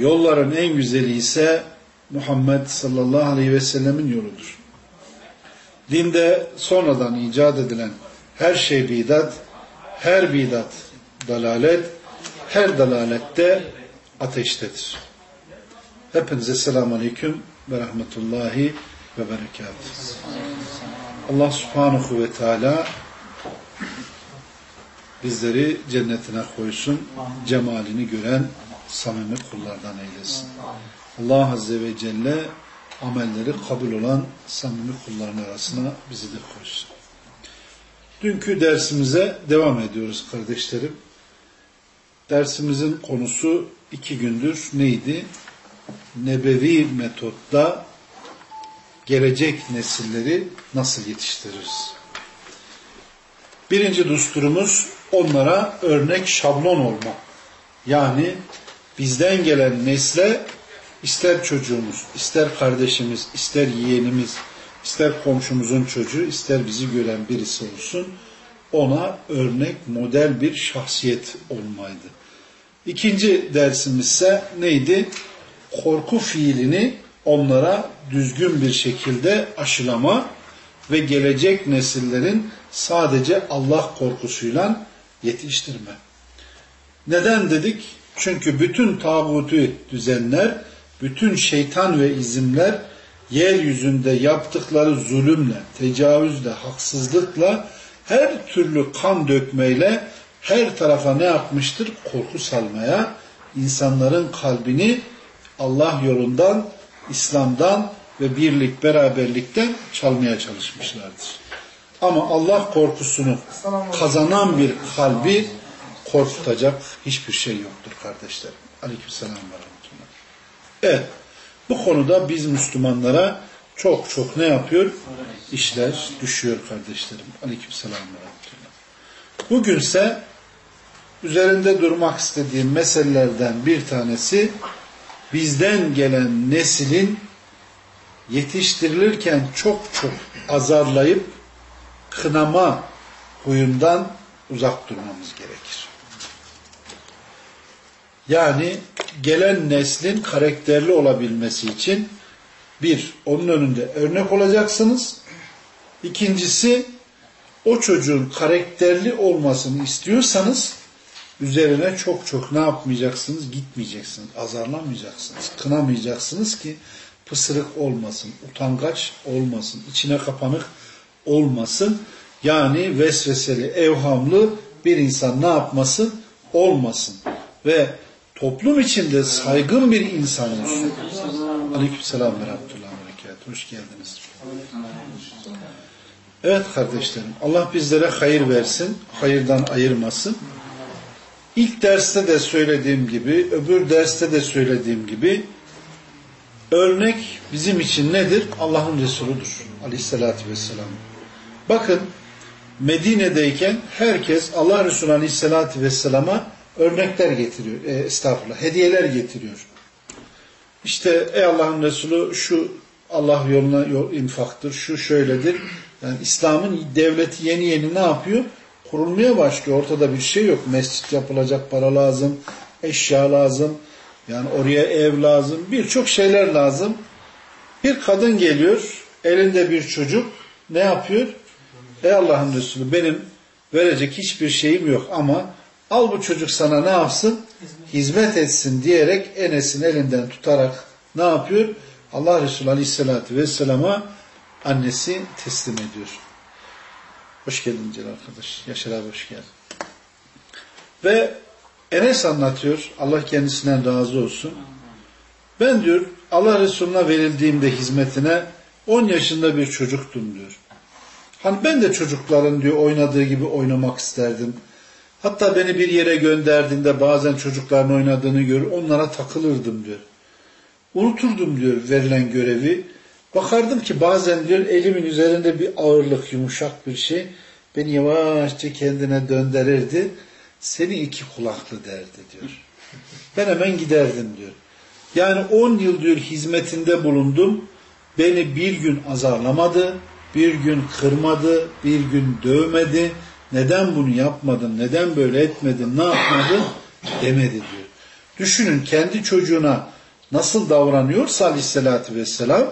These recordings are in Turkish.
Yolların en güzeli ise Muhammed sallallahu aleyhi ve sellemin yoludur. Dinde sonradan icat edilen her şey bidat, her bidat dalalet, her dalalette ateştedir. Hepinize selamun aleyküm ve rahmetullahi ve berekatuhu. Allah subhanahu ve teala bizleri cennetine koysun, cemalini gören samimi kullardan eylesin. Allah Azze ve Celle amelleri kabul olan samimi kulların arasına bizi de koysun. Dünkü dersimize devam ediyoruz kardeşlerim. Dersimizin konusu iki gündür neydi? Nebevi metotta gelecek nesilleri nasıl yetiştiririz? Birinci dusturumuz onlara örnek şablon olma. Yani bizden gelen nesle ister çocuğumuz, ister kardeşimiz, ister yeğenimiz, ister komşumuzun çocuğu, ister bizi gören birisi olsun, ona örnek, model bir şahsiyet olmaydı. İkinci dersimiz ise neydi? Korku fiilini onlara düzgün bir şekilde aşılama ve gelecek nesillerin sadece Allah korkusuyla yetiştirme. Neden dedik? Çünkü bütün tağutu düzenler, bütün şeytan ve izimler yeryüzünde yaptıkları zulümle, tecavüzle, haksızlıkla, her türlü kan dökmeyle her tarafa ne yapmıştır? Korku salmaya, insanların kalbini Allah yolundan, İslam'dan ve birlik, beraberlikten çalmaya çalışmışlardır. Ama Allah korkusunu kazanan bir kalbi korkutacak hiçbir şey yoktur kardeşlerim. Aleykümselam ve rahmetullah. Evet. Bu konuda biz Müslümanlara çok çok ne yapıyor? İşler düşüyor kardeşlerim. Aleykümselam ve rahmetullah. Bugünse üzerinde durmak istediğim meselelerden bir tanesi bizden gelen neslin yetiştirilirken çok çok azarlayıp kınama huyundan uzak durmamız gerekir. Yani gelen neslin karakterli olabilmesi için bir, onun önünde örnek olacaksınız. İkincisi, o çocuğun karakterli olmasını istiyorsanız üzerine çok çok ne yapmayacaksınız? Gitmeyeceksiniz, azarlamayacaksınız, kınamayacaksınız ki pısırık olmasın, utangaç olmasın, içine kapanık olmasın. Yani vesveseli, evhamlı bir insan ne yapmasın? Olmasın. Ve toplum içinde saygın bir insan olsun. Aleykümselam ve rahmetullahi ve Hoş geldiniz. Evet kardeşlerim. Allah bizlere hayır versin. Hayırdan ayırmasın. İlk derste de söylediğim gibi, öbür derste de söylediğim gibi örnek bizim için nedir? Allah'ın Resuludur. Aleyhissalatü vesselam. Bakın Medine'deyken herkes Allah Resulü Aleyhisselatü Vesselam'a örnekler getiriyor. E, estağfurullah. Hediyeler getiriyor. İşte ey Allah'ın Resulü şu Allah yoluna yol, infaktır, şu şöyledir. Yani İslam'ın devleti yeni yeni ne yapıyor? Kurulmaya başlıyor. Ortada bir şey yok. Mescit yapılacak para lazım, eşya lazım. Yani oraya ev lazım. Birçok şeyler lazım. Bir kadın geliyor, elinde bir çocuk ne yapıyor? Ey Allah'ın Resulü benim verecek hiçbir şeyim yok ama al bu çocuk sana ne yapsın? Hizmet etsin diyerek Enes'in elinden tutarak ne yapıyor? Allah Resulü Aleyhisselatü Vesselam'a annesi teslim ediyor. Hoş geldin Celal arkadaş. Yaşar abi hoş geldin. Ve Enes anlatıyor. Allah kendisinden razı olsun. Ben diyor Allah Resulü'ne verildiğimde hizmetine 10 yaşında bir çocuktum diyor. Hani ben de çocukların diyor oynadığı gibi oynamak isterdim. Hatta beni bir yere gönderdiğinde bazen çocukların oynadığını görür onlara takılırdım diyor. Unuturdum diyor verilen görevi. Bakardım ki bazen diyor elimin üzerinde bir ağırlık, yumuşak bir şey beni yavaşça kendine döndürürdü. Seni iki kulaklı derdi diyor. Ben hemen giderdim diyor. Yani on yıl diyor hizmetinde bulundum. Beni bir gün azarlamadı, bir gün kırmadı, bir gün dövmedi. Neden bunu yapmadın, neden böyle etmedin, ne yapmadın demedi diyor. Düşünün kendi çocuğuna nasıl davranıyorsa aleyhissalatü vesselam,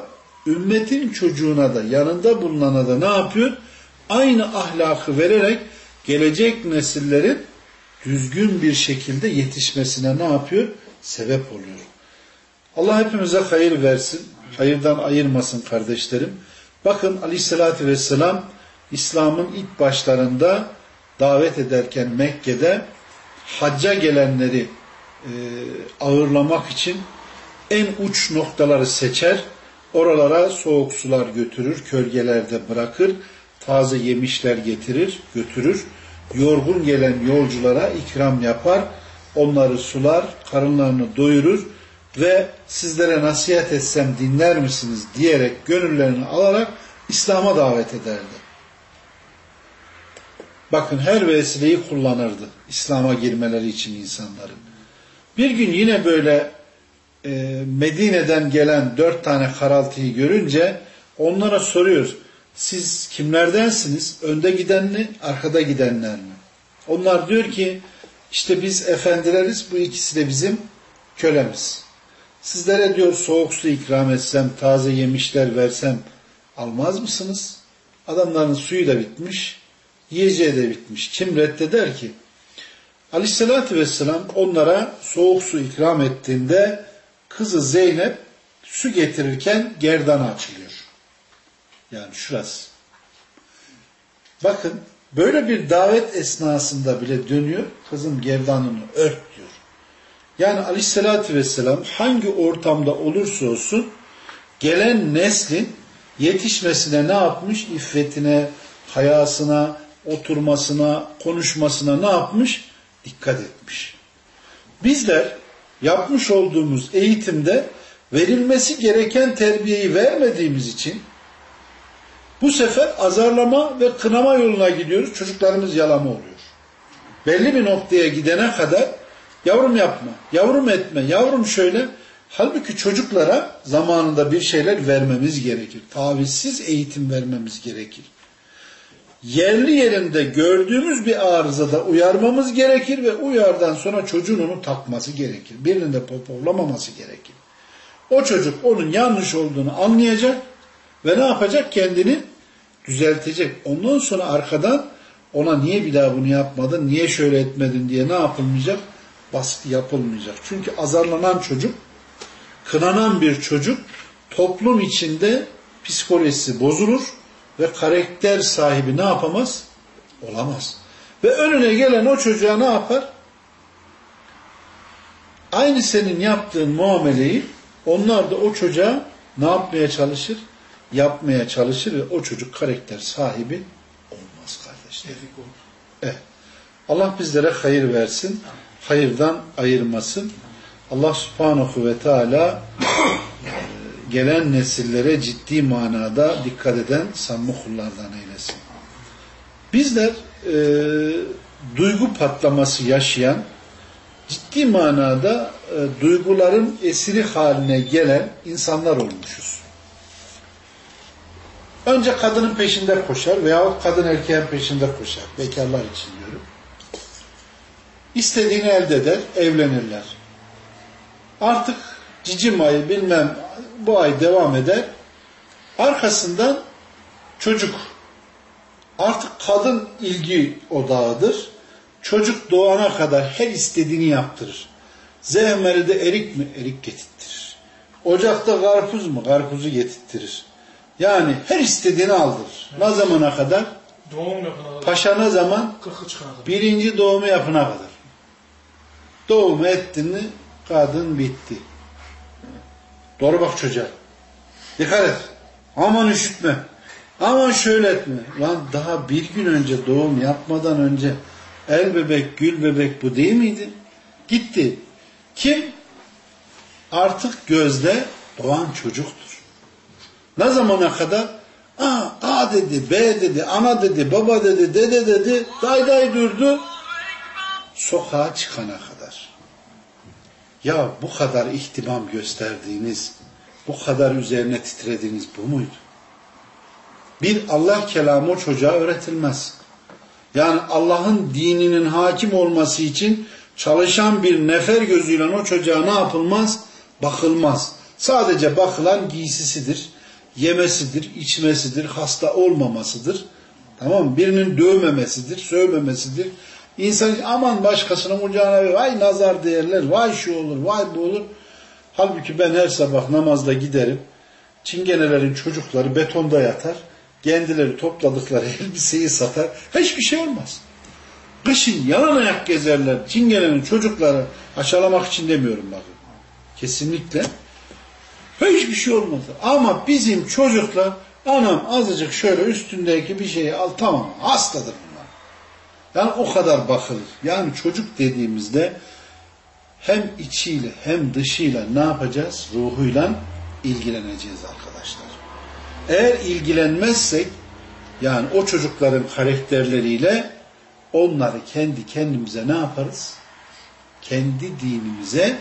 ümmetin çocuğuna da yanında bulunana da ne yapıyor? Aynı ahlakı vererek gelecek nesillerin düzgün bir şekilde yetişmesine ne yapıyor? Sebep oluyor. Allah hepimize hayır versin, hayırdan ayırmasın kardeşlerim. Bakın aleyhissalatü vesselam İslam'ın ilk başlarında davet ederken Mekke'de hacca gelenleri e, ağırlamak için en uç noktaları seçer, oralara soğuk sular götürür, kölgelerde bırakır, taze yemişler getirir, götürür, yorgun gelen yolculara ikram yapar, onları sular, karınlarını doyurur ve sizlere nasihat etsem dinler misiniz diyerek gönüllerini alarak İslam'a davet ederdi. Bakın her vesileyi kullanırdı İslam'a girmeleri için insanların. Bir gün yine böyle e, Medine'den gelen dört tane karaltıyı görünce onlara soruyoruz. Siz kimlerdensiniz? Önde giden mi? Arkada gidenler mi? Onlar diyor ki işte biz efendileriz bu ikisi de bizim kölemiz. Sizlere diyor soğuk su ikram etsem, taze yemişler versem almaz mısınız? Adamların suyu da bitmiş, yiyeceği de bitmiş. Kim reddeder ki? Aleyhissalatü vesselam onlara soğuk su ikram ettiğinde kızı Zeynep su getirirken gerdanı açılıyor. Yani şurası. Bakın böyle bir davet esnasında bile dönüyor. Kızım gerdanını ört diyor. Yani aleyhissalatü vesselam hangi ortamda olursa olsun gelen neslin yetişmesine ne yapmış? İffetine, hayasına, oturmasına, konuşmasına ne yapmış? Dikkat etmiş. Bizler yapmış olduğumuz eğitimde verilmesi gereken terbiyeyi vermediğimiz için bu sefer azarlama ve kınama yoluna gidiyoruz. Çocuklarımız yalama oluyor. Belli bir noktaya gidene kadar yavrum yapma, yavrum etme, yavrum şöyle. Halbuki çocuklara zamanında bir şeyler vermemiz gerekir. Tavizsiz eğitim vermemiz gerekir. Yerli yerinde gördüğümüz bir arızada uyarmamız gerekir ve uyardan sonra çocuğun onu takması gerekir. Birinin de popovlamaması gerekir. O çocuk onun yanlış olduğunu anlayacak ve ne yapacak? Kendini düzeltecek. Ondan sonra arkadan ona niye bir daha bunu yapmadın, niye şöyle etmedin diye ne yapılmayacak? Baskı yapılmayacak. Çünkü azarlanan çocuk, kınanan bir çocuk toplum içinde psikolojisi bozulur ve karakter sahibi ne yapamaz? Olamaz. Ve önüne gelen o çocuğa ne yapar? Aynı senin yaptığın muameleyi onlar da o çocuğa ne yapmaya çalışır? Yapmaya çalışır ve o çocuk karakter sahibi olmaz kardeşler. Evet. Allah bizlere hayır versin. Hayırdan ayırmasın. Allah subhanahu ve teala gelen nesillere ciddi manada dikkat eden samimi kullardan eylesin. Bizler e, duygu patlaması yaşayan, ciddi manada e, duyguların esiri haline gelen insanlar olmuşuz. Önce kadının peşinde koşar veyahut kadın erkeğin peşinde koşar. Bekarlar için diyorum. İstediğini elde eder, evlenirler. Artık cicim ayı bilmem bu ay devam eder. Arkasından çocuk artık kadın ilgi odağıdır. Çocuk doğana kadar her istediğini yaptırır. Zehmeli'de erik mi? Erik getirtirir. Ocakta karpuz mu? Karpuzu getirtirir. Yani her istediğini aldırır. Ne zamana kadar? Doğum yapana kadar. Paşa ne zaman? Birinci doğumu yapına kadar. Doğumu ettin mi kadın bitti. Doğru bak çocuğa. Dikkat et. Aman üşütme. Aman şöyle etme. Lan daha bir gün önce doğum yapmadan önce el bebek, gül bebek bu değil miydi? Gitti. Kim? artık gözde doğan çocuktur. Ne zamana kadar? A, A dedi, B dedi, ana dedi, baba dedi, dede dedi, day day durdu. Sokağa çıkana kadar. Ya bu kadar ihtimam gösterdiğiniz, bu kadar üzerine titrediğiniz bu muydu? Bir Allah kelamı o çocuğa öğretilmez. Yani Allah'ın dininin hakim olması için çalışan bir nefer gözüyle o çocuğa ne yapılmaz? Bakılmaz. Sadece bakılan giysisidir, yemesidir, içmesidir, hasta olmamasıdır. Tamam mı? Birinin dövmemesidir, sövmemesidir. İnsan aman başkasının kucağına vay nazar değerler, vay şu olur, vay bu olur. Halbuki ben her sabah namazda giderim. Çingenelerin çocukları betonda yatar. Kendileri topladıkları elbiseyi satar. Hiçbir şey olmaz. Kışın yalan ayak gezerler. Çingenenin çocukları aşağılamak için demiyorum bakın. Kesinlikle. Hiçbir şey olmaz. Ama bizim çocuklar anam azıcık şöyle üstündeki bir şeyi al tamam hastadır. Yani o kadar bakılır. Yani çocuk dediğimizde hem içiyle hem dışıyla ne yapacağız? Ruhuyla ilgileneceğiz arkadaşlar. Eğer ilgilenmezsek yani o çocukların karakterleriyle onları kendi kendimize ne yaparız? Kendi dinimize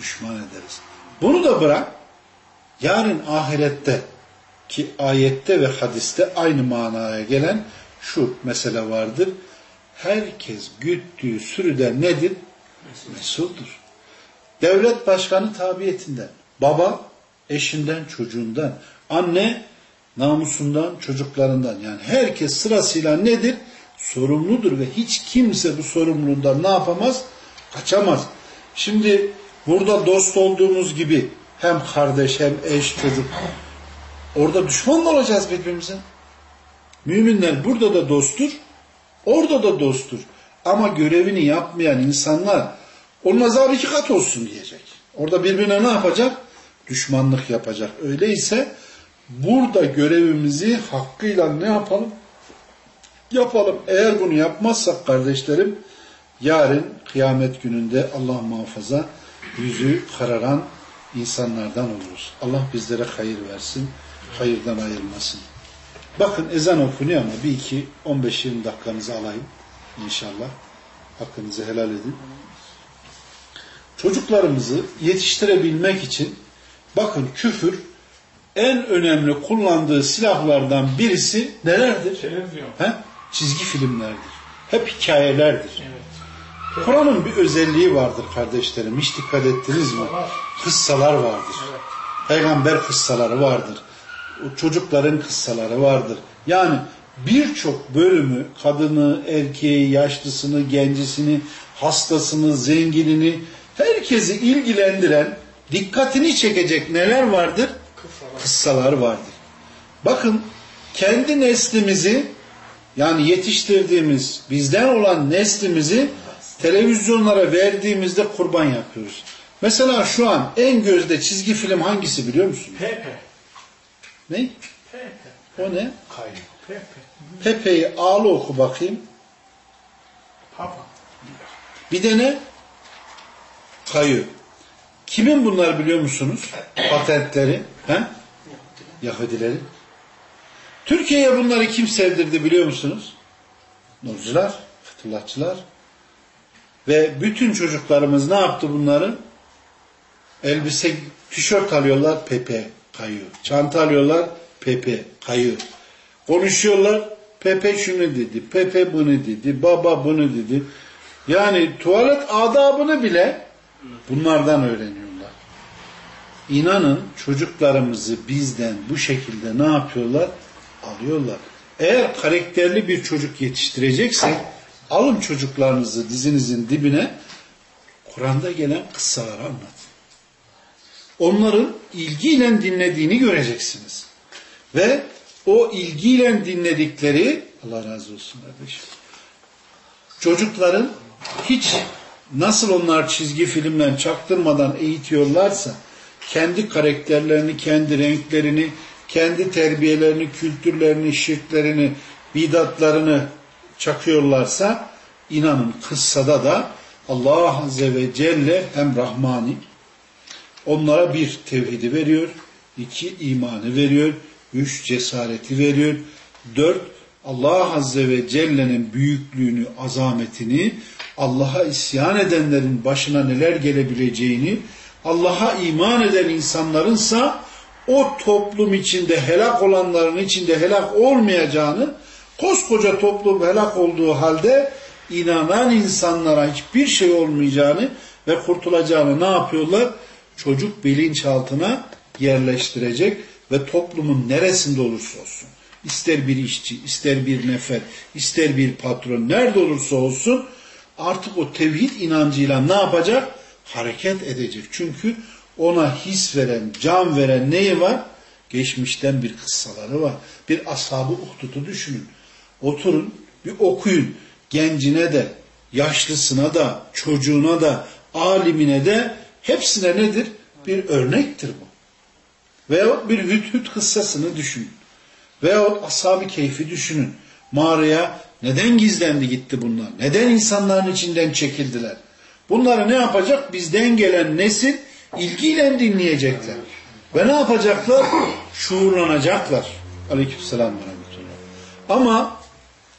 düşman ederiz. Bunu da bırak yarın ahirette ki ayette ve hadiste aynı manaya gelen şu mesele vardır. Herkes güttüğü sürüden nedir? Mesuldur. Devlet başkanı tabiyetinden, baba eşinden, çocuğundan, anne namusundan, çocuklarından yani herkes sırasıyla nedir? Sorumludur ve hiç kimse bu sorumluluğundan ne yapamaz? Kaçamaz. Şimdi burada dost olduğumuz gibi hem kardeş hem eş çocuk orada düşman mı olacağız birbirimize? Müminler burada da dosttur, orada da dosttur. Ama görevini yapmayan insanlar onun azabı iki kat olsun diyecek. Orada birbirine ne yapacak? Düşmanlık yapacak. Öyleyse burada görevimizi hakkıyla ne yapalım? Yapalım. Eğer bunu yapmazsak kardeşlerim yarın kıyamet gününde Allah muhafaza yüzü kararan insanlardan oluruz. Allah bizlere hayır versin, hayırdan ayırmasın. Bakın ezan okunuyor ama bir iki 15-20 dakikanızı alayım inşallah. Hakkınızı helal edin. Çocuklarımızı yetiştirebilmek için bakın küfür en önemli kullandığı silahlardan birisi nelerdir? Televizyon. He? Çizgi filmlerdir. Hep hikayelerdir. Evet. Kur'an'ın bir özelliği vardır kardeşlerim. Hiç dikkat ettiniz mi? Kıssalar. Kıssalar vardır. Evet. Peygamber kıssaları vardır. Çocukların kıssaları vardır. Yani birçok bölümü kadını, erkeği, yaşlısını, gencisini, hastasını, zenginini herkesi ilgilendiren, dikkatini çekecek neler vardır? Kıssalar. Kıssalar vardır. Bakın kendi neslimizi yani yetiştirdiğimiz bizden olan neslimizi televizyonlara verdiğimizde kurban yapıyoruz. Mesela şu an en gözde çizgi film hangisi biliyor musun? Pepe. Ne? Pepe. O ne? Kayı. Pepe. Pepe'yi ağlı oku bakayım. Papa. Bir de ne? Kayı. Kimin bunlar biliyor musunuz? Patentleri. He? Yahudilerin. Türkiye'ye bunları kim sevdirdi biliyor musunuz? Nurcular, Fethullahçılar. Ve bütün çocuklarımız ne yaptı bunları? Elbise, tişört alıyorlar, Pepe kayıyor. Çanta alıyorlar, Pepe kayıyor. Konuşuyorlar, Pepe şunu dedi, Pepe bunu dedi, baba bunu dedi. Yani tuvalet adabını bile bunlardan öğreniyorlar. İnanın çocuklarımızı bizden bu şekilde ne yapıyorlar? Alıyorlar. Eğer karakterli bir çocuk yetiştireceksek alın çocuklarınızı dizinizin dibine Kur'an'da gelen kıssaları anlatın. Onların ilgiyle dinlediğini göreceksiniz. Ve o ilgiyle dinledikleri Allah razı olsun kardeşim. Çocukların hiç nasıl onlar çizgi filmden çaktırmadan eğitiyorlarsa kendi karakterlerini, kendi renklerini, kendi terbiyelerini, kültürlerini, şirklerini, bidatlarını çakıyorlarsa inanın kıssada da Allah Azze ve Celle hem Rahmani Onlara bir tevhidi veriyor, iki imanı veriyor, üç cesareti veriyor, dört Allah Azze ve Celle'nin büyüklüğünü, azametini, Allah'a isyan edenlerin başına neler gelebileceğini, Allah'a iman eden insanlarınsa o toplum içinde helak olanların içinde helak olmayacağını, koskoca toplum helak olduğu halde inanan insanlara hiçbir şey olmayacağını ve kurtulacağını ne yapıyorlar? Çocuk bilinçaltına yerleştirecek ve toplumun neresinde olursa olsun, ister bir işçi, ister bir nefer, ister bir patron, nerede olursa olsun artık o tevhid inancıyla ne yapacak? Hareket edecek. Çünkü ona his veren, can veren neyi var? Geçmişten bir kıssaları var. Bir ashab-ı uhdudu düşünün. Oturun, bir okuyun. Gencine de, yaşlısına da, çocuğuna da, alimine de hepsine nedir? Bir örnektir bu. Veyahut bir hüt kıssasını düşünün. Veyahut ashab-ı keyfi düşünün. Mağaraya neden gizlendi gitti bunlar? Neden insanların içinden çekildiler? Bunları ne yapacak? Bizden gelen nesil ilgiyle dinleyecekler. Ve ne yapacaklar? Şuurlanacaklar. Aleykümselam ve rahmetullah. Ama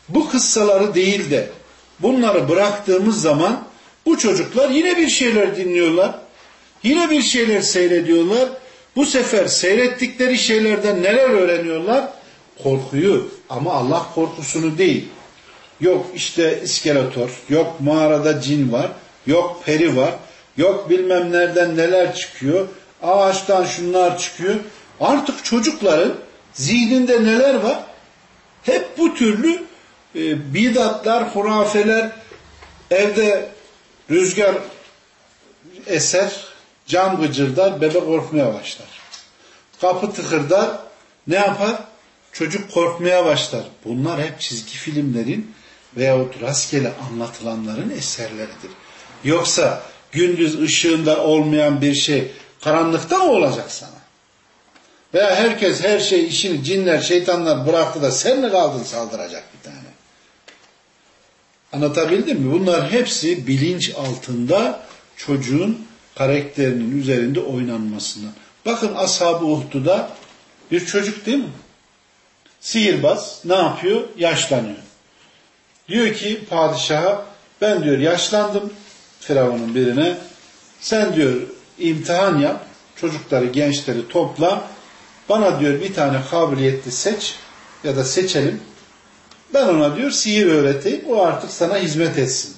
bu kıssaları değil de bunları bıraktığımız zaman bu çocuklar yine bir şeyler dinliyorlar. Yine bir şeyler seyrediyorlar. Bu sefer seyrettikleri şeylerden neler öğreniyorlar? Korkuyu ama Allah korkusunu değil. Yok işte iskeletor, yok mağarada cin var, yok peri var, yok bilmem nereden neler çıkıyor, ağaçtan şunlar çıkıyor. Artık çocukların zihninde neler var? Hep bu türlü e, bidatlar, hurafeler, evde rüzgar eser, cam gıcırdar, bebek korkmaya başlar. Kapı tıkırdar, ne yapar? Çocuk korkmaya başlar. Bunlar hep çizgi filmlerin veyahut rastgele anlatılanların eserleridir. Yoksa gündüz ışığında olmayan bir şey karanlıkta mı olacak sana? Veya herkes her şey işini cinler, şeytanlar bıraktı da sen mi kaldın saldıracak bir tane? Anlatabildim mi? Bunlar hepsi bilinç altında çocuğun karakterinin üzerinde oynanmasından. Bakın Ashab-ı Uhdu'da bir çocuk değil mi? Sihirbaz ne yapıyor? Yaşlanıyor. Diyor ki padişaha ben diyor yaşlandım Firavun'un birine. Sen diyor imtihan yap. Çocukları, gençleri topla. Bana diyor bir tane kabiliyetli seç ya da seçelim. Ben ona diyor sihir öğreteyim. O artık sana hizmet etsin.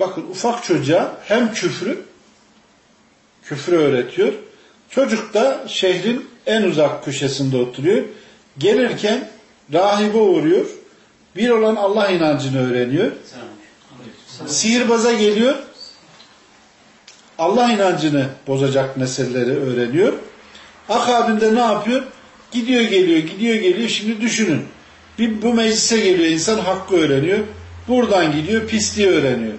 Bakın ufak çocuğa hem küfrü küfrü öğretiyor. Çocuk da şehrin en uzak köşesinde oturuyor. Gelirken rahibe uğruyor. Bir olan Allah inancını öğreniyor. Sihirbaza geliyor. Allah inancını bozacak meseleleri öğreniyor. Akabinde ne yapıyor? Gidiyor geliyor, gidiyor geliyor. Şimdi düşünün. Bir, bu meclise geliyor insan hakkı öğreniyor. Buradan gidiyor pisliği öğreniyor.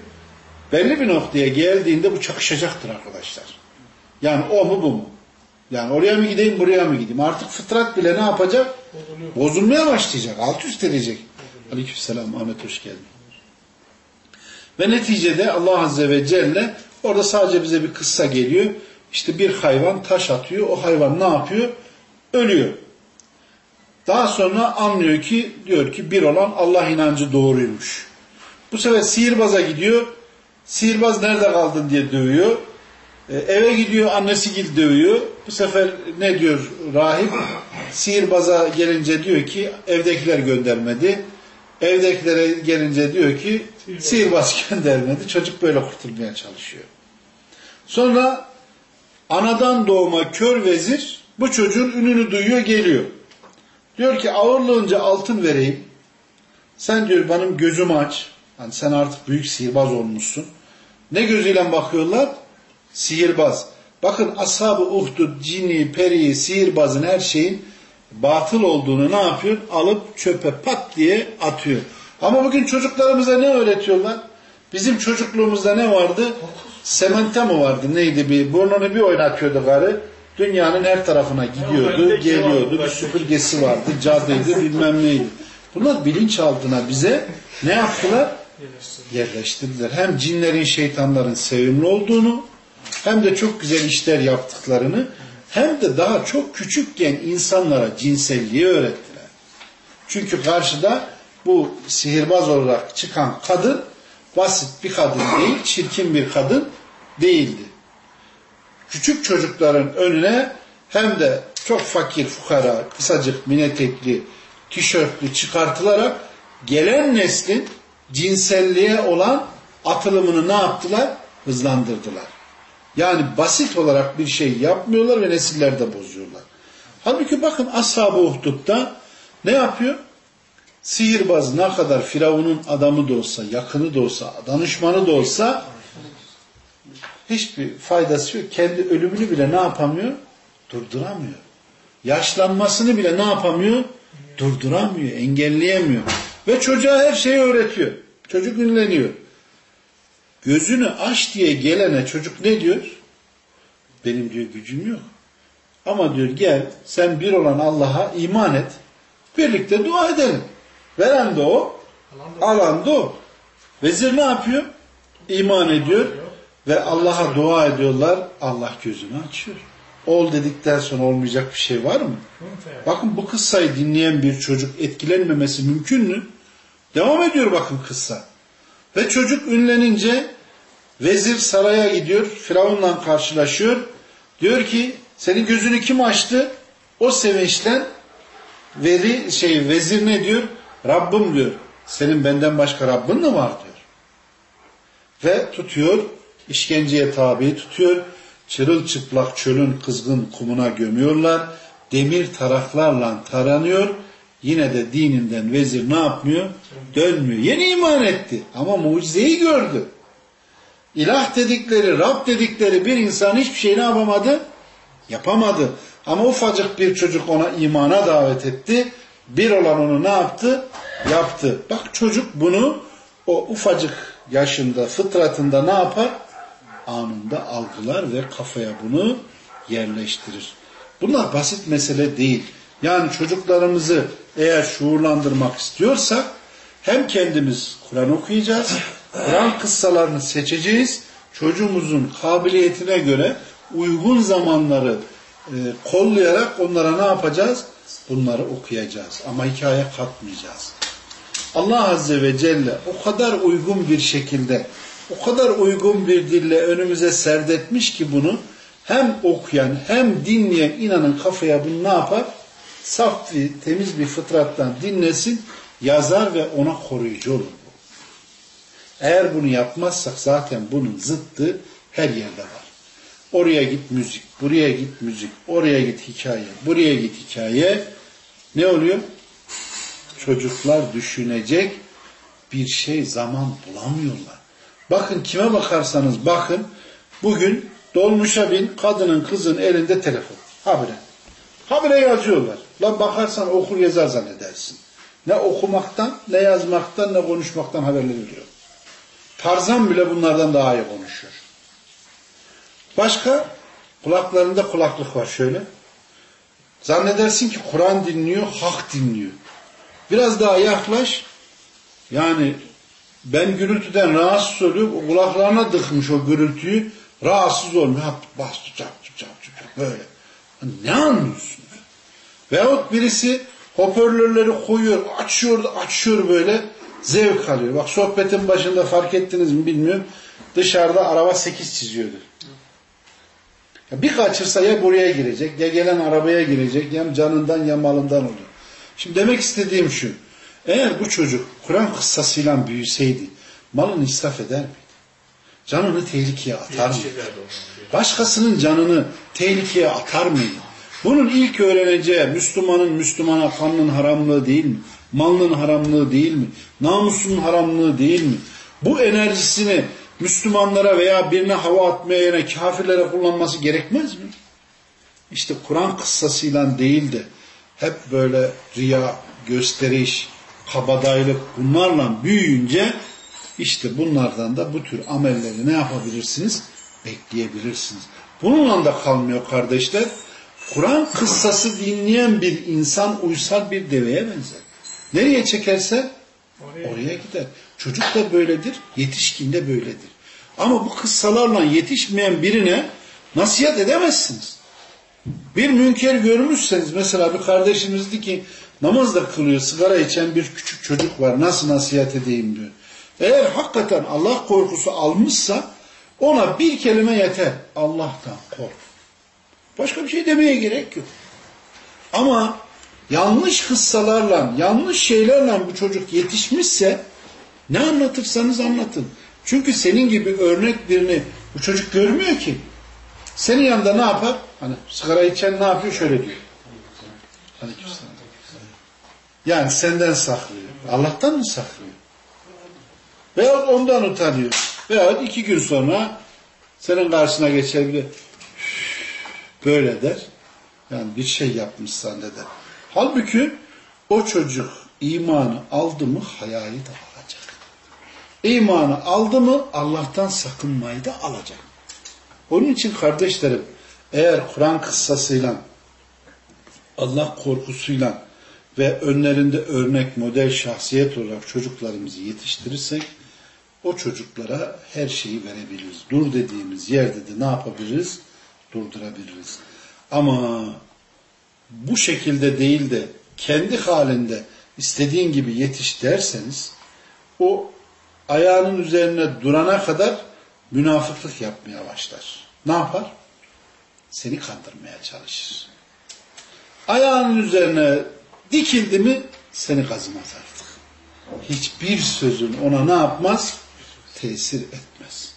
Belli bir noktaya geldiğinde bu çakışacaktır arkadaşlar. Yani o mu bu mu? Yani oraya mı gideyim buraya mı gideyim? Artık fıtrat bile ne yapacak? Bozulmaya başlayacak. Alt üst edecek. Aleykümselam Ahmet hoş geldin. Ve neticede Allah Azze ve Celle orada sadece bize bir kıssa geliyor. İşte bir hayvan taş atıyor. O hayvan ne yapıyor? Ölüyor. Daha sonra anlıyor ki diyor ki bir olan Allah inancı doğruymuş. Bu sefer sihirbaza gidiyor. Sihirbaz nerede kaldın diye dövüyor. E, eve gidiyor annesi gil dövüyor. Bu sefer ne diyor rahip? Sihirbaza gelince diyor ki evdekiler göndermedi. Evdekilere gelince diyor ki sihirbaz göndermedi. Çocuk böyle kurtulmaya çalışıyor. Sonra anadan doğma kör vezir bu çocuğun ününü duyuyor geliyor. Diyor ki ağırlığınca altın vereyim. Sen diyor benim gözümü aç. Yani sen artık büyük sihirbaz olmuşsun. Ne gözüyle bakıyorlar? Sihirbaz. Bakın ashab-ı uhdud, cini, peri, sihirbazın her şeyin batıl olduğunu ne yapıyor? Alıp çöpe pat diye atıyor. Ama bugün çocuklarımıza ne öğretiyorlar? Bizim çocukluğumuzda ne vardı? Semente mi vardı? Neydi bir? Burnunu bir oynatıyordu karı. Dünyanın her tarafına gidiyordu, geliyordu. Bir süpürgesi vardı, cadıydı, bilmem neydi. Bunlar bilinçaltına bize ne yaptılar? Yerleştirdiler. Hem cinlerin, şeytanların sevimli olduğunu, hem de çok güzel işler yaptıklarını hem de daha çok küçükken insanlara cinselliği öğrettiler. Çünkü karşıda bu sihirbaz olarak çıkan kadın basit bir kadın değil, çirkin bir kadın değildi. Küçük çocukların önüne hem de çok fakir fukara, kısacık minetekli, tişörtlü çıkartılarak gelen neslin cinselliğe olan atılımını ne yaptılar? Hızlandırdılar. Yani basit olarak bir şey yapmıyorlar ve nesillerde bozuyorlar. Halbuki bakın Ashab-ı Uhdud'da ne yapıyor? Sihirbaz ne kadar Firavun'un adamı da olsa, yakını da olsa, danışmanı da olsa hiçbir faydası yok. Kendi ölümünü bile ne yapamıyor? Durduramıyor. Yaşlanmasını bile ne yapamıyor? Durduramıyor, engelleyemiyor. Ve çocuğa her şeyi öğretiyor. Çocuk ünleniyor. Gözünü aç diye gelene çocuk ne diyor? Benim diyor gücüm yok. Ama diyor gel sen bir olan Allah'a iman et. Birlikte dua edelim. Veren de o, alan da o. Vezir ne yapıyor? İman ediyor ve Allah'a dua ediyorlar. Allah gözünü açıyor. Ol dedikten sonra olmayacak bir şey var mı? Bakın bu kıssayı dinleyen bir çocuk etkilenmemesi mümkün mü? Devam ediyor bakın kıssa. Ve çocuk ünlenince vezir saraya gidiyor. Firavun'la karşılaşıyor. Diyor ki senin gözünü kim açtı? O sevinçten veri şey vezir ne diyor? Rabbim diyor. Senin benden başka Rabbin mi var diyor. Ve tutuyor, işkenceye tabi tutuyor. Çırılçıplak çölün kızgın kumuna gömüyorlar. Demir taraklarla taranıyor. Yine de dininden vezir ne yapmıyor? Dönmüyor. Yeni iman etti ama mucizeyi gördü. İlah dedikleri, Rab dedikleri bir insan hiçbir şey ne yapamadı? Yapamadı. Ama ufacık bir çocuk ona imana davet etti. Bir olan onu ne yaptı? Yaptı. Bak çocuk bunu o ufacık yaşında, fıtratında ne yapar? Anında algılar ve kafaya bunu yerleştirir. Bunlar basit mesele değil. Yani çocuklarımızı eğer şuurlandırmak istiyorsak hem kendimiz Kur'an okuyacağız, Kur'an kıssalarını seçeceğiz, çocuğumuzun kabiliyetine göre uygun zamanları e, kollayarak onlara ne yapacağız? Bunları okuyacağız ama hikaye katmayacağız. Allah Azze ve Celle o kadar uygun bir şekilde, o kadar uygun bir dille önümüze serdetmiş ki bunu hem okuyan hem dinleyen inanın kafaya bunu ne yapar? Saf bir, temiz bir fıtrattan dinlesin, yazar ve ona koruyucu olur. Eğer bunu yapmazsak zaten bunun zıttı her yerde var. Oraya git müzik, buraya git müzik, oraya git hikaye, buraya git hikaye. Ne oluyor? Çocuklar düşünecek bir şey zaman bulamıyorlar. Bakın kime bakarsanız bakın bugün dolmuşa bin kadının kızın elinde telefon. Habire. Habire yazıyorlar. Lan bakarsan okur yazar zannedersin. Ne okumaktan, ne yazmaktan, ne konuşmaktan haberleri yok. Tarzan bile bunlardan daha iyi konuşuyor. Başka? Kulaklarında kulaklık var şöyle. Zannedersin ki Kur'an dinliyor, hak dinliyor. Biraz daha yaklaş. Yani ben gürültüden rahatsız oluyorum. O kulaklarına dıkmış o gürültüyü. Rahatsız olmuyor. Ha, bas, çap, çap, çap, böyle. Ne anlıyorsunuz? Veyahut birisi hoparlörleri koyuyor, açıyor, açıyor böyle. Zevk alıyor. Bak sohbetin başında fark ettiniz mi bilmiyorum. Dışarıda araba 8 çiziyordu. Ya bir kaçırsa ya buraya girecek, ya gelen arabaya girecek, ya canından ya malından olur. Şimdi demek istediğim şu. Eğer bu çocuk Kur'an kıssasıyla büyüseydi malını israf eder miydi? Canını tehlikeye atar mıydı? Başkasının canını tehlikeye atar mıydı? Bunun ilk öğreneceği Müslümanın Müslümana kanının haramlığı değil mi? Malının haramlığı değil mi? Namusunun haramlığı değil mi? Bu enerjisini Müslümanlara veya birine hava atmaya yerine kafirlere kullanması gerekmez mi? İşte Kur'an kıssasıyla değil de hep böyle riya, gösteriş, kabadayılık bunlarla büyüyünce işte bunlardan da bu tür amelleri ne yapabilirsiniz? Bekleyebilirsiniz. Bununla da kalmıyor kardeşler. Kur'an kıssası dinleyen bir insan uysal bir deveye benzer. Nereye çekerse oraya gider. Çocuk da böyledir, yetişkin de böyledir. Ama bu kıssalarla yetişmeyen birine nasihat edemezsiniz. Bir münker görmüşseniz mesela bir kardeşimiz dedi ki namaz da kılıyor sigara içen bir küçük çocuk var nasıl nasihat edeyim diyor. Eğer hakikaten Allah korkusu almışsa ona bir kelime yeter. Allah'tan kork. Başka bir şey demeye gerek yok. Ama yanlış kıssalarla, yanlış şeylerle bu çocuk yetişmişse ne anlatırsanız anlatın. Çünkü senin gibi örnek birini bu çocuk görmüyor ki. Senin yanında ne yapar? Hani sigara içen ne yapıyor? Şöyle diyor. Aleykümselam. Yani senden saklıyor. Allah'tan mı saklıyor? Veyahut ondan utanıyor. Veyahut iki gün sonra senin karşısına geçer bile böyle der. Yani bir şey yapmış zanneder. Halbuki o çocuk imanı aldı mı hayayı da alacak. İmanı aldı mı Allah'tan sakınmayı da alacak. Onun için kardeşlerim eğer Kur'an kıssasıyla Allah korkusuyla ve önlerinde örnek model şahsiyet olarak çocuklarımızı yetiştirirsek o çocuklara her şeyi verebiliriz. Dur dediğimiz yerde de ne yapabiliriz? Durdurabiliriz. Ama bu şekilde değil de kendi halinde istediğin gibi yetiş derseniz o ayağının üzerine durana kadar münafıklık yapmaya başlar. Ne yapar? Seni kandırmaya çalışır. Ayağının üzerine dikildi mi seni kazımaz artık. Hiçbir sözün ona ne yapmaz? Tesir etmez.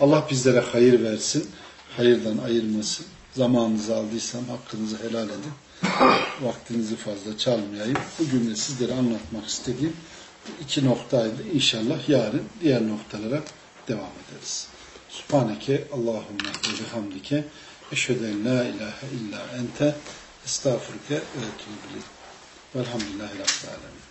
Allah bizlere hayır versin. Hayırdan ayırmasın. Zamanınızı aldıysam hakkınızı helal edin. Vaktinizi fazla çalmayayım. Bugün de sizlere anlatmak istediğim iki noktaydı. İnşallah yarın diğer noktalara devam ederiz. Subhaneke Allahümme ve bihamdike eşhedü en la ilahe illa ente estağfurke ve etûbü Velhamdülillahi Rabbil Alemin.